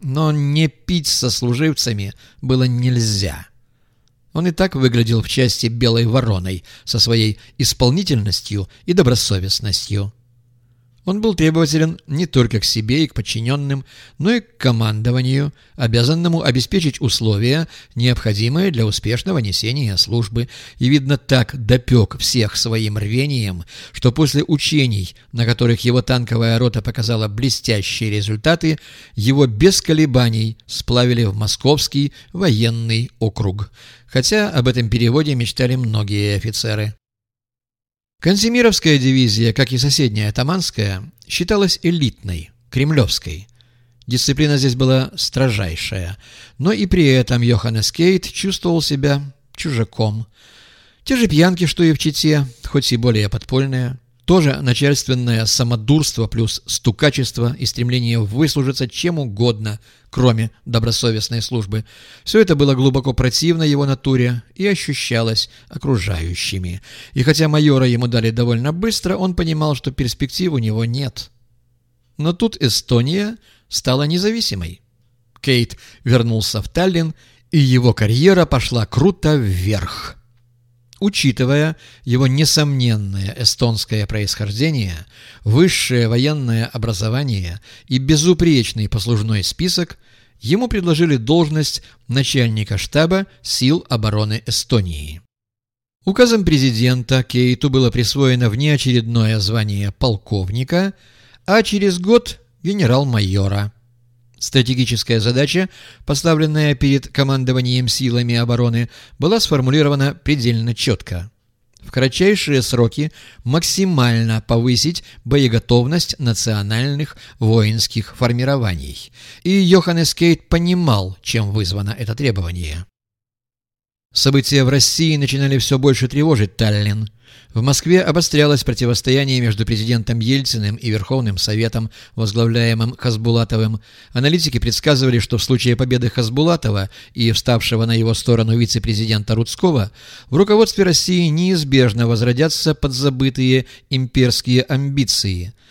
Но не пить со служивцами было нельзя. Он и так выглядел в части белой вороной со своей исполнительностью и добросовестностью. Он был требователен не только к себе и к подчиненным, но и к командованию, обязанному обеспечить условия, необходимые для успешного несения службы, и, видно, так допек всех своим рвением, что после учений, на которых его танковая рота показала блестящие результаты, его без колебаний сплавили в Московский военный округ, хотя об этом переводе мечтали многие офицеры. Кантемировская дивизия, как и соседняя Таманская, считалась элитной, кремлевской. Дисциплина здесь была строжайшая, но и при этом Йоханнес Кейт чувствовал себя чужаком. Те же пьянки, что и в Чите, хоть и более подпольные – тоже начальственное самодурство плюс стукачество и стремление выслужиться чем угодно, кроме добросовестной службы. Все это было глубоко противно его натуре и ощущалось окружающими. И хотя майора ему дали довольно быстро, он понимал, что перспектив у него нет. Но тут Эстония стала независимой. Кейт вернулся в Таллин, и его карьера пошла круто вверх. Учитывая его несомненное эстонское происхождение, высшее военное образование и безупречный послужной список, ему предложили должность начальника штаба сил обороны Эстонии. Указом президента Кейту было присвоено внеочередное звание полковника, а через год генерал-майора. Стратегическая задача, поставленная перед командованием силами обороны, была сформулирована предельно четко. В кратчайшие сроки максимально повысить боеготовность национальных воинских формирований. И Йоханнес Кейт понимал, чем вызвано это требование. События в России начинали все больше тревожить Таллин – в Москве обострялось противостояние между президентом Ельциным и Верховным Советом, возглавляемым Хасбулатовым. Аналитики предсказывали, что в случае победы Хасбулатова и вставшего на его сторону вице-президента Рудского в руководстве России неизбежно возродятся подзабытые имперские амбиции –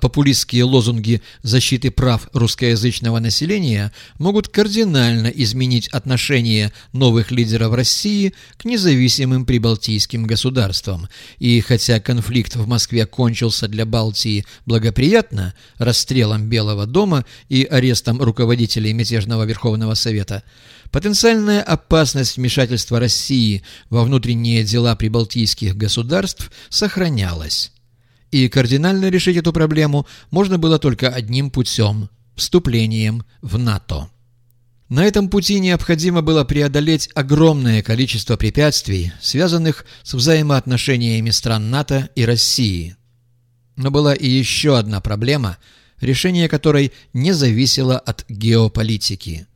популистские лозунги защиты прав русскоязычного населения могут кардинально изменить отношение новых лидеров России к независимым прибалтийским государствам. И хотя конфликт в Москве кончился для Балтии благоприятно расстрелом Белого дома и арестом руководителей мятежного Верховного Совета, потенциальная опасность вмешательства России во внутренние дела прибалтийских государств сохранялась. И кардинально решить эту проблему можно было только одним путем – вступлением в НАТО. На этом пути необходимо было преодолеть огромное количество препятствий, связанных с взаимоотношениями стран НАТО и России. Но была и еще одна проблема, решение которой не зависело от геополитики –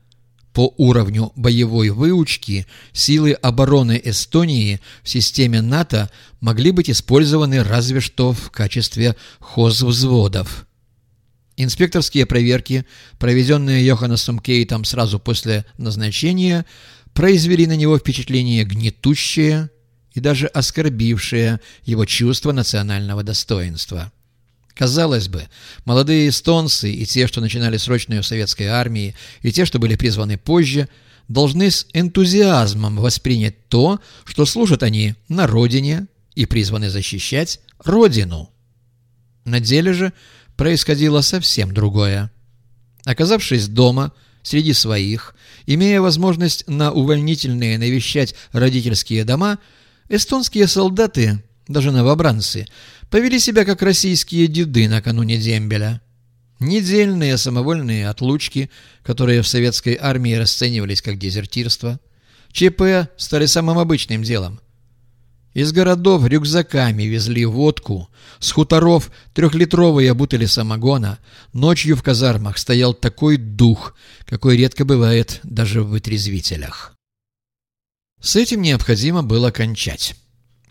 по уровню боевой выучки силы обороны Эстонии в системе НАТО могли быть использованы разве что в качестве хозвзводов. Инспекторские проверки, проведенные Йоханнесом Кейтом сразу после назначения, произвели на него впечатление гнетущее и даже оскорбившее его чувство национального достоинства. Казалось бы, молодые эстонцы и те, что начинали срочную советской армии, и те, что были призваны позже, должны с энтузиазмом воспринять то, что служат они на родине и призваны защищать родину. На деле же происходило совсем другое. Оказавшись дома, среди своих, имея возможность на увольнительные навещать родительские дома, эстонские солдаты, даже новобранцы, повели себя как российские деды накануне дембеля. Недельные самовольные отлучки, которые в советской армии расценивались как дезертирство. ЧП стали самым обычным делом. Из городов рюкзаками везли водку, с хуторов трехлитровые бутыли самогона. Ночью в казармах стоял такой дух, какой редко бывает даже в вытрезвителях. С этим необходимо было кончать.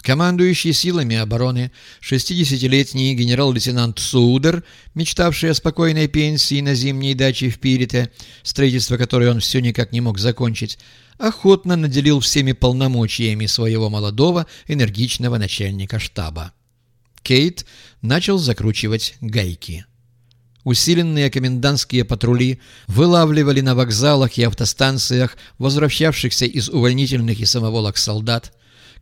Командующий силами обороны 60-летний генерал-лейтенант Судер, мечтавший о спокойной пенсии на зимней даче в Пирите, строительство которой он все никак не мог закончить, охотно наделил всеми полномочиями своего молодого энергичного начальника штаба. Кейт начал закручивать гайки. Усиленные комендантские патрули вылавливали на вокзалах и автостанциях возвращавшихся из увольнительных и самоволок солдат,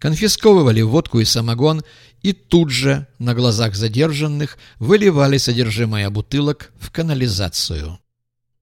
конфисковывали водку и самогон и тут же, на глазах задержанных, выливали содержимое бутылок в канализацию.